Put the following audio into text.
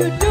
you do?